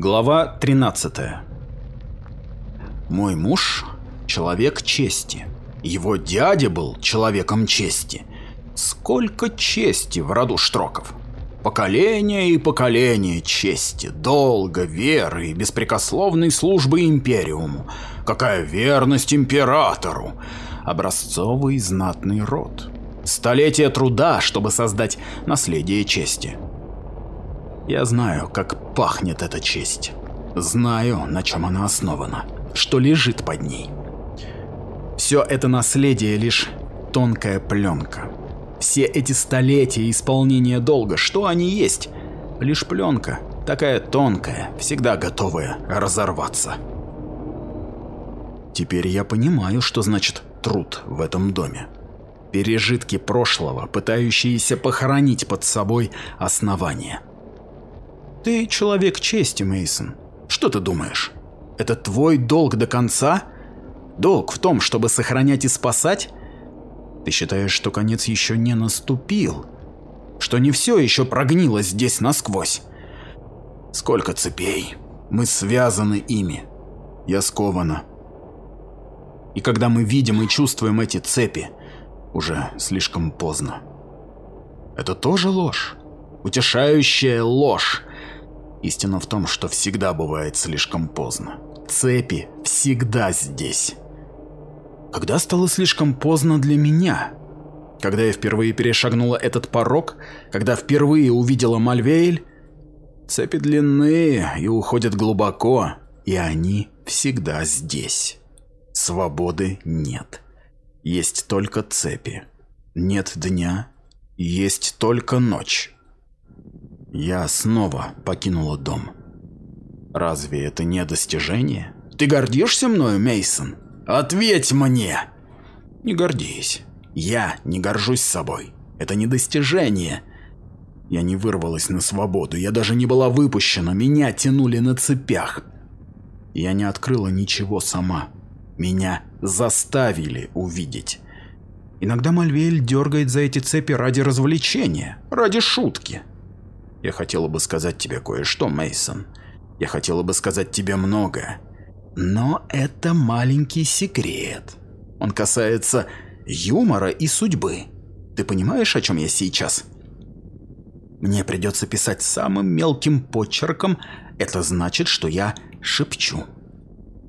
Глава 13. Мой муж – человек чести. Его дядя был человеком чести. Сколько чести в роду Штроков. Поколение и поколение чести, долга, веры и беспрекословной службы империуму. Какая верность императору! Образцовый знатный род. Столетия труда, чтобы создать наследие чести. Я знаю, как пахнет эта честь. Знаю, на чем она основана, что лежит под ней. Все это наследие лишь тонкая пленка. Все эти столетия исполнения долга, что они есть? Лишь пленка, такая тонкая, всегда готовая разорваться. Теперь я понимаю, что значит труд в этом доме. Пережитки прошлого, пытающиеся похоронить под собой основания. Ты человек чести, Мейсон. Что ты думаешь? Это твой долг до конца? Долг в том, чтобы сохранять и спасать? Ты считаешь, что конец еще не наступил? Что не все еще прогнило здесь насквозь? Сколько цепей? Мы связаны ими. Я скована. И когда мы видим и чувствуем эти цепи, уже слишком поздно. Это тоже ложь. Утешающая ложь. Истина в том, что всегда бывает слишком поздно. Цепи всегда здесь. Когда стало слишком поздно для меня? Когда я впервые перешагнула этот порог, когда впервые увидела Мальвейль, цепи длинные и уходят глубоко, и они всегда здесь. Свободы нет. Есть только цепи. Нет дня, есть только ночь. Я снова покинула дом. Разве это не достижение? Ты гордишься мною, Мейсон? Ответь мне! Не гордись. Я не горжусь собой. Это не достижение. Я не вырвалась на свободу, я даже не была выпущена, меня тянули на цепях. Я не открыла ничего сама. Меня заставили увидеть. Иногда Мальвель дергает за эти цепи ради развлечения, ради шутки. Я хотела бы сказать тебе кое-что, Мейсон. Я хотела бы сказать тебе многое. Но это маленький секрет. Он касается юмора и судьбы. Ты понимаешь, о чем я сейчас? Мне придется писать самым мелким почерком. Это значит, что я шепчу.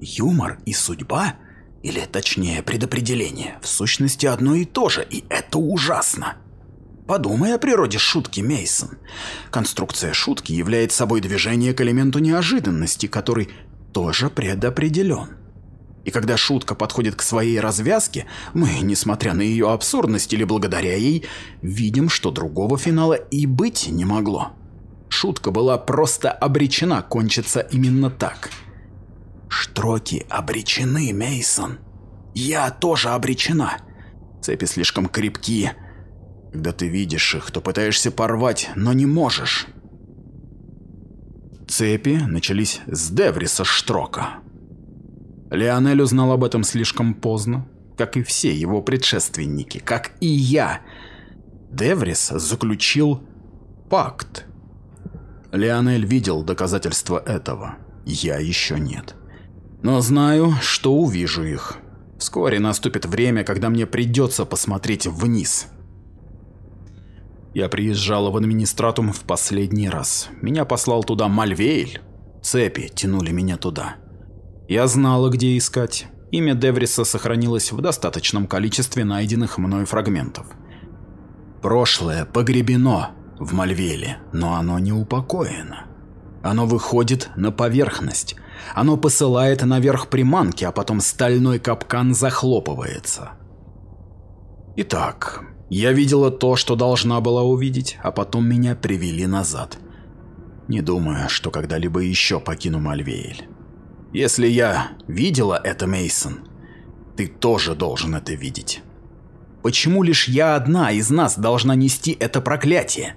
Юмор и судьба, или точнее предопределение, в сущности одно и то же, и это ужасно. Подумай о природе шутки, Мейсон. Конструкция шутки является собой движение к элементу неожиданности, который тоже предопределен. И когда шутка подходит к своей развязке, мы, несмотря на ее абсурдность или благодаря ей, видим, что другого финала и быть не могло. Шутка была просто обречена кончиться именно так. Штроки обречены, Мейсон. Я тоже обречена. Цепи слишком крепкие, когда ты видишь их, то пытаешься порвать, но не можешь. Цепи начались с Девриса Штрока. Леонель узнал об этом слишком поздно, как и все его предшественники, как и я. Деврис заключил пакт. Леонель видел доказательства этого, я еще нет. Но знаю, что увижу их. Вскоре наступит время, когда мне придется посмотреть вниз. Я приезжала в администратум в последний раз. Меня послал туда Мальвейль. Цепи тянули меня туда. Я знала, где искать. Имя Девриса сохранилось в достаточном количестве найденных мной фрагментов. Прошлое погребено в Мальвеле, но оно не упокоено. Оно выходит на поверхность. Оно посылает наверх приманки, а потом стальной капкан захлопывается. Итак, я видела то, что должна была увидеть, а потом меня привели назад. Не думаю, что когда-либо еще покину Мальвеэль. Если я видела это, Мейсон, ты тоже должен это видеть. Почему лишь я одна из нас должна нести это проклятие?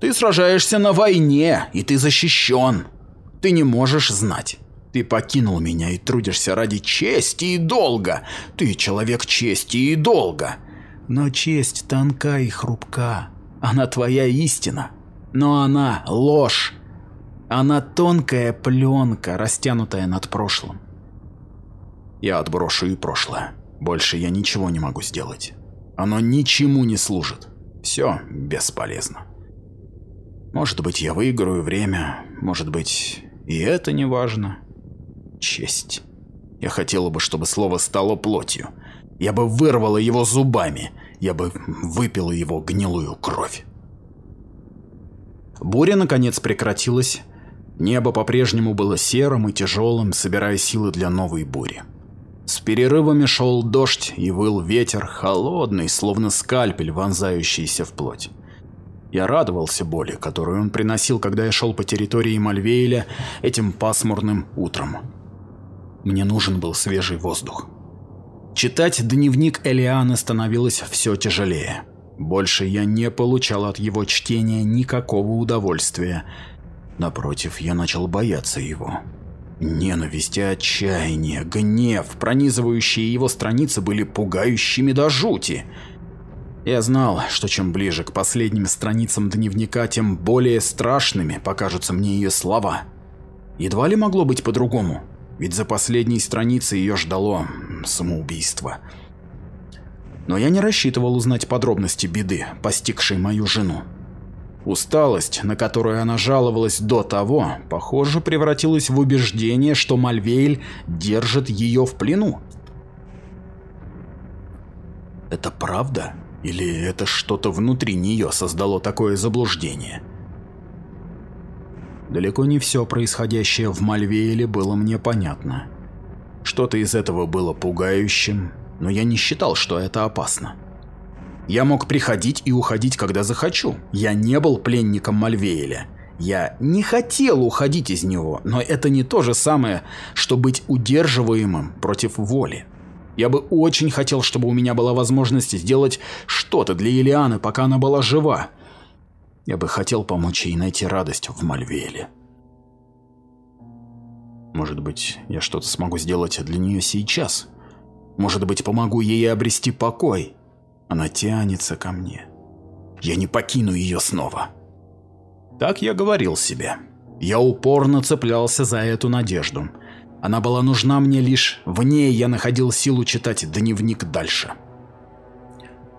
Ты сражаешься на войне, и ты защищен. Ты не можешь знать. Ты покинул меня и трудишься ради чести и долга. Ты человек чести и долга. Но честь тонка и хрупка. Она твоя истина. Но она ложь. Она тонкая пленка, растянутая над прошлым. Я отброшу и прошлое. Больше я ничего не могу сделать. Оно ничему не служит. Все бесполезно. Может быть, я выиграю время, может быть, и это не важно. Честь. Я хотела бы, чтобы слово стало плотью. Я бы вырвала его зубами, я бы выпила его гнилую кровь. Буря наконец прекратилась. Небо по-прежнему было серым и тяжелым, собирая силы для новой бури. С перерывами шел дождь и выл ветер, холодный, словно скальпель, вонзающийся в плоть. Я радовался боли, которую он приносил, когда я шел по территории Мальвейля этим пасмурным утром. Мне нужен был свежий воздух. Читать дневник Элианы становилось все тяжелее. Больше я не получал от его чтения никакого удовольствия. Напротив, я начал бояться его. Ненависть и отчаяние, гнев, пронизывающие его страницы были пугающими до жути. Я знал, что чем ближе к последним страницам дневника, тем более страшными покажутся мне ее слова. Едва ли могло быть по-другому, ведь за последней страницей ее ждало самоубийство. Но я не рассчитывал узнать подробности беды, постигшей мою жену. Усталость, на которую она жаловалась до того, похоже, превратилась в убеждение, что Мальвейль держит ее в плену. Это правда? Или это что-то внутри нее создало такое заблуждение? Далеко не все происходящее в Мальвейле было мне понятно. Что-то из этого было пугающим, но я не считал, что это опасно. Я мог приходить и уходить, когда захочу. Я не был пленником Мальвееля. Я не хотел уходить из него, но это не то же самое, что быть удерживаемым против воли. Я бы очень хотел, чтобы у меня была возможность сделать что-то для Елианы, пока она была жива. Я бы хотел помочь ей найти радость в Мальвееле. Может быть, я что-то смогу сделать для нее сейчас. Может быть, помогу ей обрести покой. Она тянется ко мне. Я не покину ее снова. Так я говорил себе. Я упорно цеплялся за эту надежду. Она была нужна мне лишь в ней я находил силу читать дневник дальше.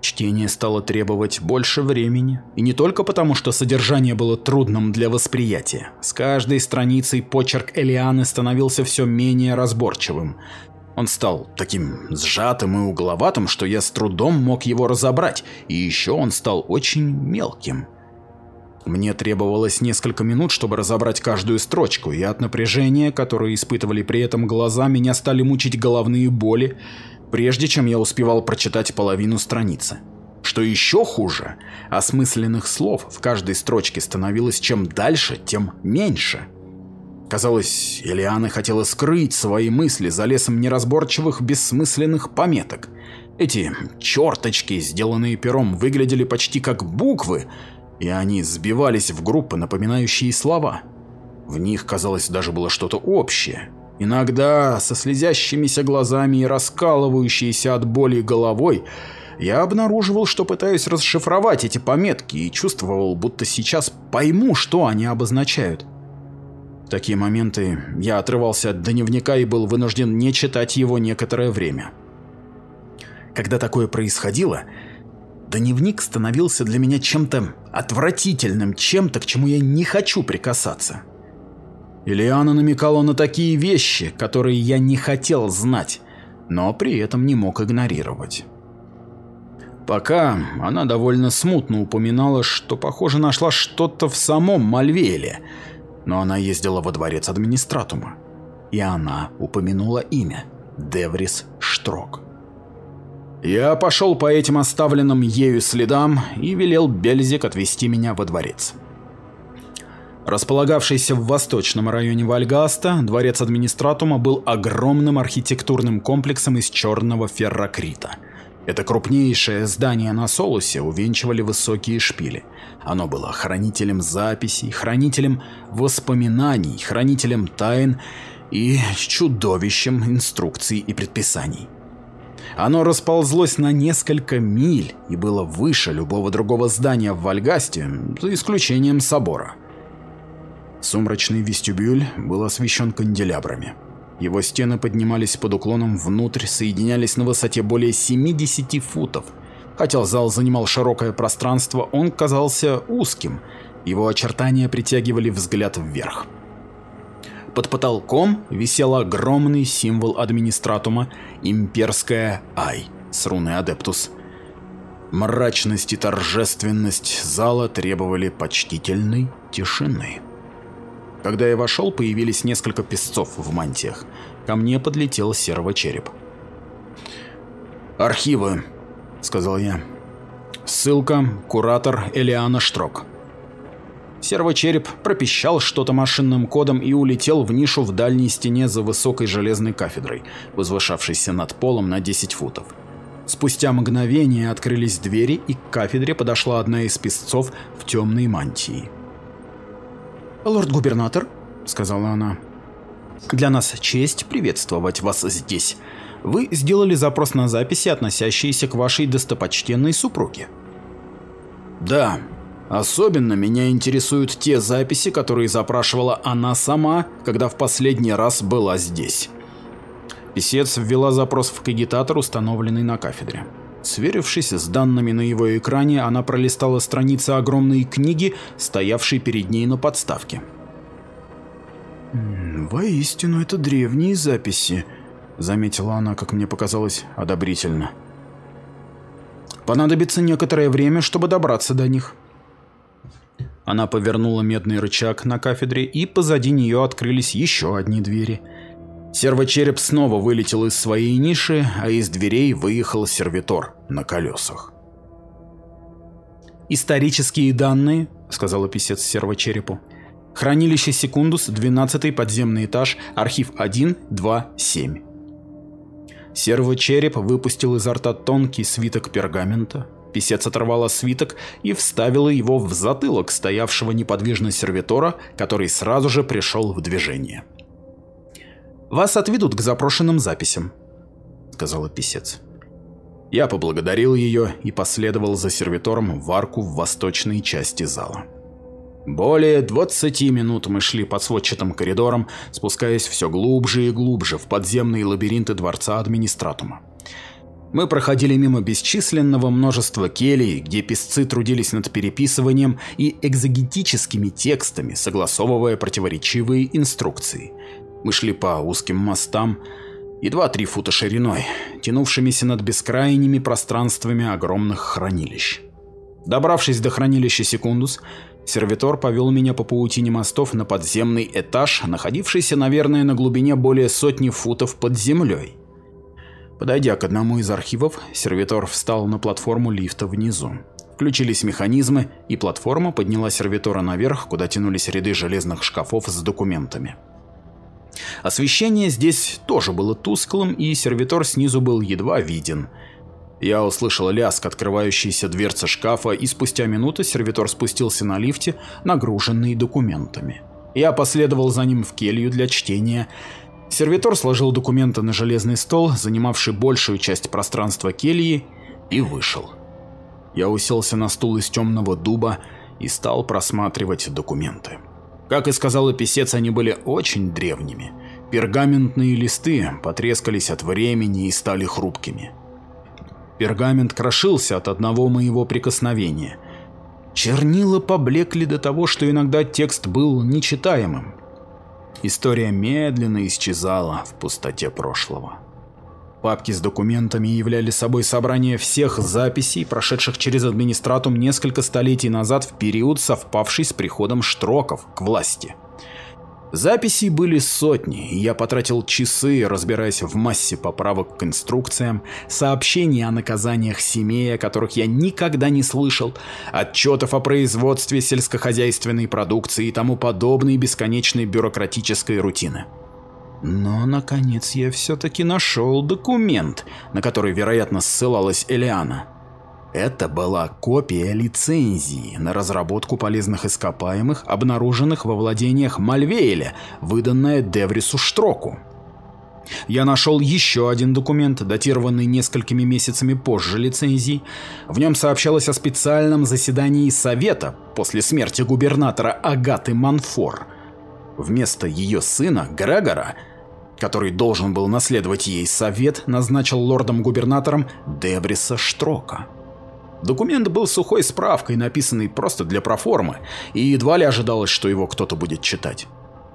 Чтение стало требовать больше времени, и не только потому, что содержание было трудным для восприятия. С каждой страницей почерк Элианы становился все менее разборчивым, он стал таким сжатым и угловатым, что я с трудом мог его разобрать, и еще он стал очень мелким. Мне требовалось несколько минут, чтобы разобрать каждую строчку, и от напряжения, которое испытывали при этом глаза, меня стали мучить головные боли, прежде чем я успевал прочитать половину страницы. Что еще хуже, осмысленных слов в каждой строчке становилось чем дальше, тем меньше. Казалось, Элиана хотела скрыть свои мысли за лесом неразборчивых бессмысленных пометок. Эти черточки, сделанные пером, выглядели почти как буквы, и они сбивались в группы, напоминающие слова. В них, казалось, даже было что-то общее. Иногда, со слезящимися глазами и раскалывающейся от боли головой, я обнаруживал, что пытаюсь расшифровать эти пометки и чувствовал, будто сейчас пойму, что они обозначают. В такие моменты я отрывался от дневника и был вынужден не читать его некоторое время. Когда такое происходило, дневник становился для меня чем-то отвратительным, чем-то, к чему я не хочу прикасаться. Ильяна намекала на такие вещи, которые я не хотел знать, но при этом не мог игнорировать. Пока она довольно смутно упоминала, что, похоже, нашла что-то в самом Мальвеле – но она ездила во дворец администратума. И она упомянула имя – Деврис Штрок. Я пошел по этим оставленным ею следам и велел Бельзик отвезти меня во дворец. Располагавшийся в восточном районе Вальгаста, дворец администратума был огромным архитектурным комплексом из черного феррокрита – это крупнейшее здание на Солусе увенчивали высокие шпили. Оно было хранителем записей, хранителем воспоминаний, хранителем тайн и чудовищем инструкций и предписаний. Оно расползлось на несколько миль и было выше любого другого здания в Вальгасте, за исключением собора. Сумрачный вестибюль был освещен канделябрами. Его стены поднимались под уклоном внутрь, соединялись на высоте более 70 футов. Хотя зал занимал широкое пространство, он казался узким, его очертания притягивали взгляд вверх. Под потолком висел огромный символ администратума имперская Ай с руной Адептус. Мрачность и торжественность зала требовали почтительной тишины. Когда я вошел, появились несколько песцов в мантиях. Ко мне подлетел сервочереп. «Архивы», — сказал я. Ссылка, куратор Элиана Штрок. Сервочереп пропищал что-то машинным кодом и улетел в нишу в дальней стене за высокой железной кафедрой, возвышавшейся над полом на 10 футов. Спустя мгновение открылись двери, и к кафедре подошла одна из песцов в темной мантии. «Лорд-губернатор», — сказала она, — «для нас честь приветствовать вас здесь. Вы сделали запрос на записи, относящиеся к вашей достопочтенной супруге». «Да», Особенно меня интересуют те записи, которые запрашивала она сама, когда в последний раз была здесь. Песец ввела запрос в кагитатор, установленный на кафедре. Сверившись с данными на его экране, она пролистала страницы огромной книги, стоявшей перед ней на подставке. «Воистину, это древние записи», — заметила она, как мне показалось, одобрительно. «Понадобится некоторое время, чтобы добраться до них», она повернула медный рычаг на кафедре, и позади нее открылись еще одни двери. Сервочереп снова вылетел из своей ниши, а из дверей выехал сервитор на колесах. «Исторические данные», — сказала писец сервочерепу. «Хранилище Секундус, 12 подземный этаж, архив 1, 2, 7». Сервочереп выпустил изо рта тонкий свиток пергамента, Писец оторвала свиток и вставила его в затылок стоявшего неподвижно сервитора, который сразу же пришел в движение. «Вас отведут к запрошенным записям», — сказала писец. Я поблагодарил ее и последовал за сервитором в арку в восточной части зала. Более 20 минут мы шли по сводчатым коридорам, спускаясь все глубже и глубже в подземные лабиринты дворца администратума. Мы проходили мимо бесчисленного множества келей, где писцы трудились над переписыванием и экзогетическими текстами, согласовывая противоречивые инструкции. Мы шли по узким мостам, едва три фута шириной, тянувшимися над бескрайними пространствами огромных хранилищ. Добравшись до хранилища Секундус, сервитор повел меня по паутине мостов на подземный этаж, находившийся, наверное, на глубине более сотни футов под землей. Подойдя к одному из архивов, сервитор встал на платформу лифта внизу. Включились механизмы, и платформа подняла сервитора наверх, куда тянулись ряды железных шкафов с документами. Освещение здесь тоже было тусклым, и сервитор снизу был едва виден. Я услышал лязг открывающейся дверцы шкафа, и спустя минуту сервитор спустился на лифте, нагруженный документами. Я последовал за ним в келью для чтения, Сервитор сложил документы на железный стол, занимавший большую часть пространства кельи, и вышел. Я уселся на стул из темного дуба и стал просматривать документы. Как и сказал писец, они были очень древними. Пергаментные листы потрескались от времени и стали хрупкими. Пергамент крошился от одного моего прикосновения. Чернила поблекли до того, что иногда текст был нечитаемым. История медленно исчезала в пустоте прошлого. Папки с документами являли собой собрание всех записей, прошедших через администратум несколько столетий назад в период, совпавший с приходом Штроков к власти. Записей были сотни, и я потратил часы, разбираясь в массе поправок к инструкциям, сообщений о наказаниях семей, о которых я никогда не слышал, отчетов о производстве сельскохозяйственной продукции и тому подобной бесконечной бюрократической рутины. Но, наконец, я все-таки нашел документ, на который, вероятно, ссылалась Элиана. Это была копия лицензии на разработку полезных ископаемых, обнаруженных во владениях Мальвейля, выданная Деврису Штроку. Я нашел еще один документ, датированный несколькими месяцами позже лицензии. В нем сообщалось о специальном заседании Совета после смерти губернатора Агаты Манфор, вместо ее сына Грегора, который должен был наследовать ей совет, назначил лордом-губернатором Дебриса Штрока. Документ был сухой справкой, написанный просто для проформы, и едва ли ожидалось, что его кто-то будет читать.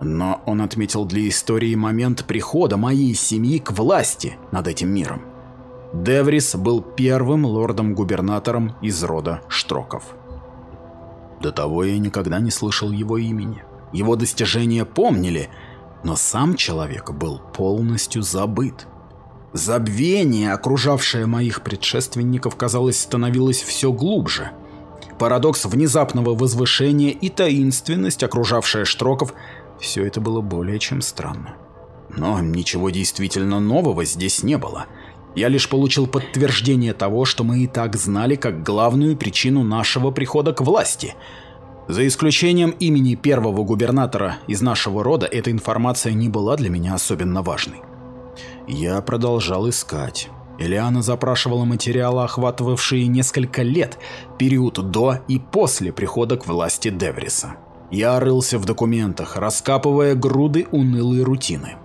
Но он отметил для истории момент прихода моей семьи к власти над этим миром. Деврис был первым лордом-губернатором из рода Штроков. До того я никогда не слышал его имени. Его достижения помнили, но сам человек был полностью забыт. Забвение, окружавшее моих предшественников, казалось, становилось все глубже. Парадокс внезапного возвышения и таинственность, окружавшая Штроков, все это было более чем странно. Но ничего действительно нового здесь не было. Я лишь получил подтверждение того, что мы и так знали как главную причину нашего прихода к власти. За исключением имени первого губернатора из нашего рода, эта информация не была для меня особенно важной. Я продолжал искать. Элиана запрашивала материалы, охватывавшие несколько лет, период до и после прихода к власти Девриса. Я рылся в документах, раскапывая груды унылой рутины.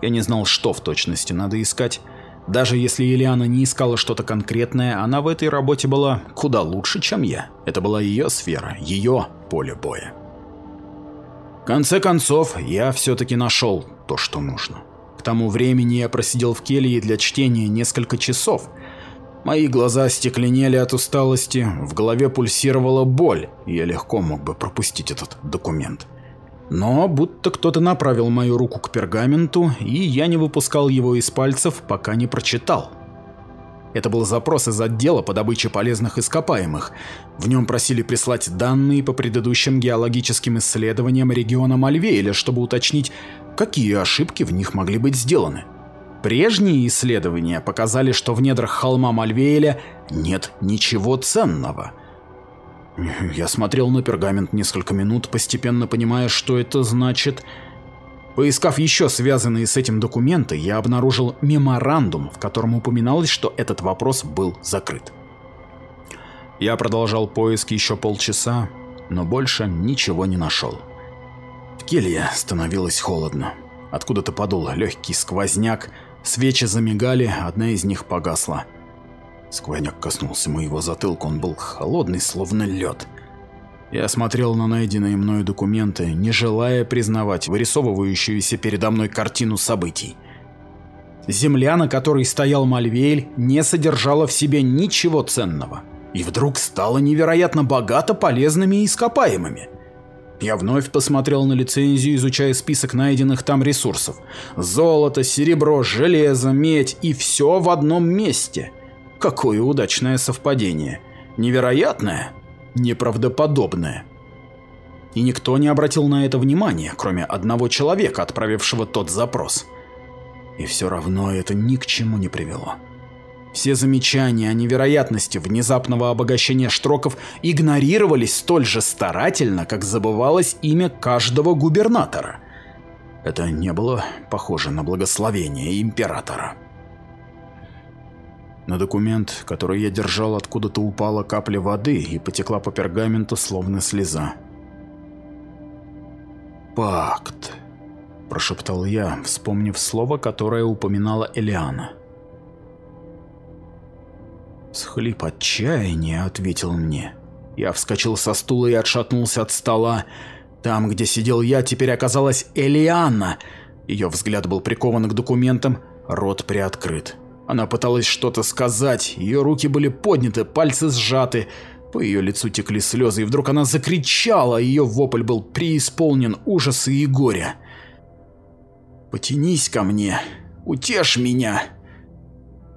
Я не знал, что в точности надо искать. Даже если Ильяна не искала что-то конкретное, она в этой работе была куда лучше, чем я. Это была ее сфера, ее поле боя. В конце концов, я все-таки нашел то, что нужно. К тому времени я просидел в келье для чтения несколько часов, Мои глаза стекленели от усталости, в голове пульсировала боль, и я легко мог бы пропустить этот документ. Но будто кто-то направил мою руку к пергаменту, и я не выпускал его из пальцев, пока не прочитал. Это был запрос из отдела по добыче полезных ископаемых. В нем просили прислать данные по предыдущим геологическим исследованиям региона Мальвейля, чтобы уточнить, какие ошибки в них могли быть сделаны. Прежние исследования показали, что в недрах холма Мальвееля нет ничего ценного. Я смотрел на пергамент несколько минут, постепенно понимая, что это значит. Поискав еще связанные с этим документы, я обнаружил меморандум, в котором упоминалось, что этот вопрос был закрыт. Я продолжал поиск еще полчаса, но больше ничего не нашел. В келье становилось холодно. Откуда-то подул легкий сквозняк, Свечи замигали, одна из них погасла. Сквозняк коснулся моего затылка, он был холодный, словно лед. Я смотрел на найденные мною документы, не желая признавать вырисовывающуюся передо мной картину событий. Земля, на которой стоял Мальвейль, не содержала в себе ничего ценного. И вдруг стала невероятно богата полезными ископаемыми. Я вновь посмотрел на лицензию, изучая список найденных там ресурсов. Золото, серебро, железо, медь и все в одном месте. Какое удачное совпадение. Невероятное, неправдоподобное. И никто не обратил на это внимания, кроме одного человека, отправившего тот запрос. И все равно это ни к чему не привело. Все замечания о невероятности внезапного обогащения штроков игнорировались столь же старательно, как забывалось имя каждого губернатора. Это не было похоже на благословение императора. На документ, который я держал, откуда-то упала капля воды и потекла по пергаменту, словно слеза. «Пакт», – прошептал я, вспомнив слово, которое упоминала Элиана. Схлип отчаяния ответил мне. Я вскочил со стула и отшатнулся от стола. Там, где сидел я, теперь оказалась Элианна. Ее взгляд был прикован к документам, рот приоткрыт. Она пыталась что-то сказать, ее руки были подняты, пальцы сжаты. По ее лицу текли слезы, и вдруг она закричала, ее вопль был преисполнен ужаса и горя. «Потянись ко мне, утешь меня!»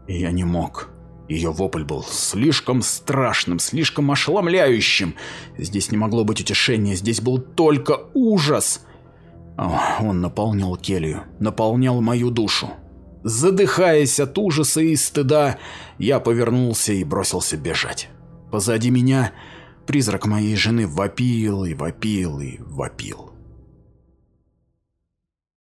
И я не мог. Ее вопль был слишком страшным, слишком ошеломляющим. Здесь не могло быть утешения, здесь был только ужас. Он наполнял келью, наполнял мою душу. Задыхаясь от ужаса и стыда, я повернулся и бросился бежать. Позади меня призрак моей жены вопил и вопил и вопил.